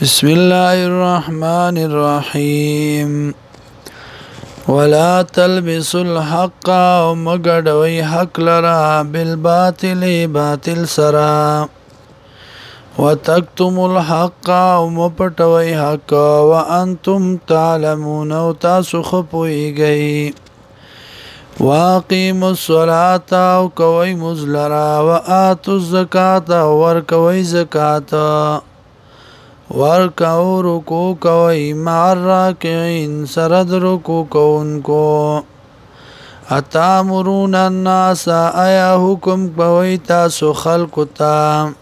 بسم الله الرحمن الرحيم ولا تلبسوا الحق ومغدوي حق لرا بالباطل باطل سرا وتكتموا الحق ومپټوي حق وانتم تعلمون او تاسو خپويږئ واقيموا الصلاة او کوي مزلرا واتوا الزکات ور کوي زکات ورکو رکو کوي مار راکعين سرد رکو کوونکو اتامرون الناس آیا حکم کوي تاسو خلق ته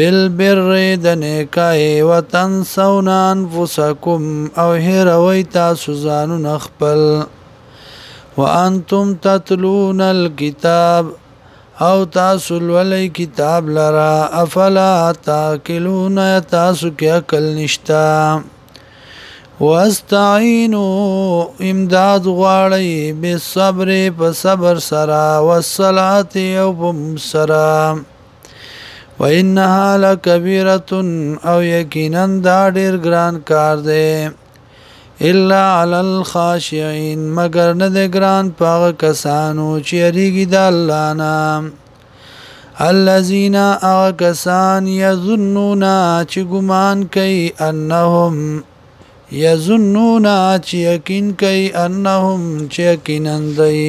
بالبر د نیکای وطن سونان فسکم او هروي تاسو ځانون خپل وانتم تتلون الكتاب او تاسو ولې کتاب لرا افلا تاکلون تاسو کې عقل نشتا واستعینوا امداد غواړي به صبر په صبر سره والصلاه او سره وانها لکبیره او یقینا دا ډیر ګران کار دی الا علی الخاشعين مگر نه د ګران پاغه کسانو چې ریګی د الله نام الذين اغكسان يظنون چې ګمان کوي انهم يظنون چې یقین کوي انهم چې یقین اندي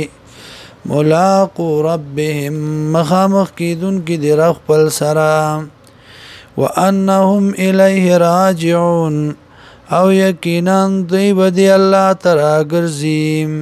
ملاقو ربهم مخامخ کیدون کی د رخ پل سره وانهم الیه راجعون او یقینا دی به دی الله ترا ګرځیم